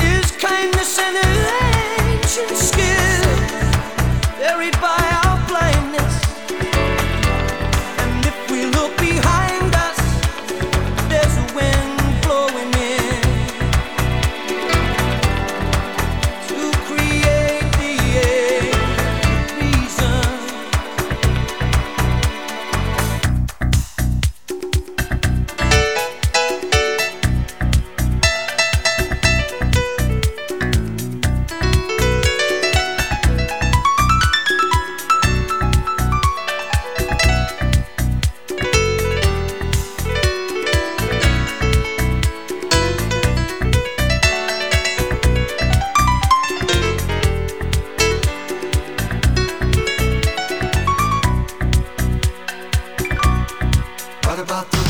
Is kindness an ancient skill? Everybody. about the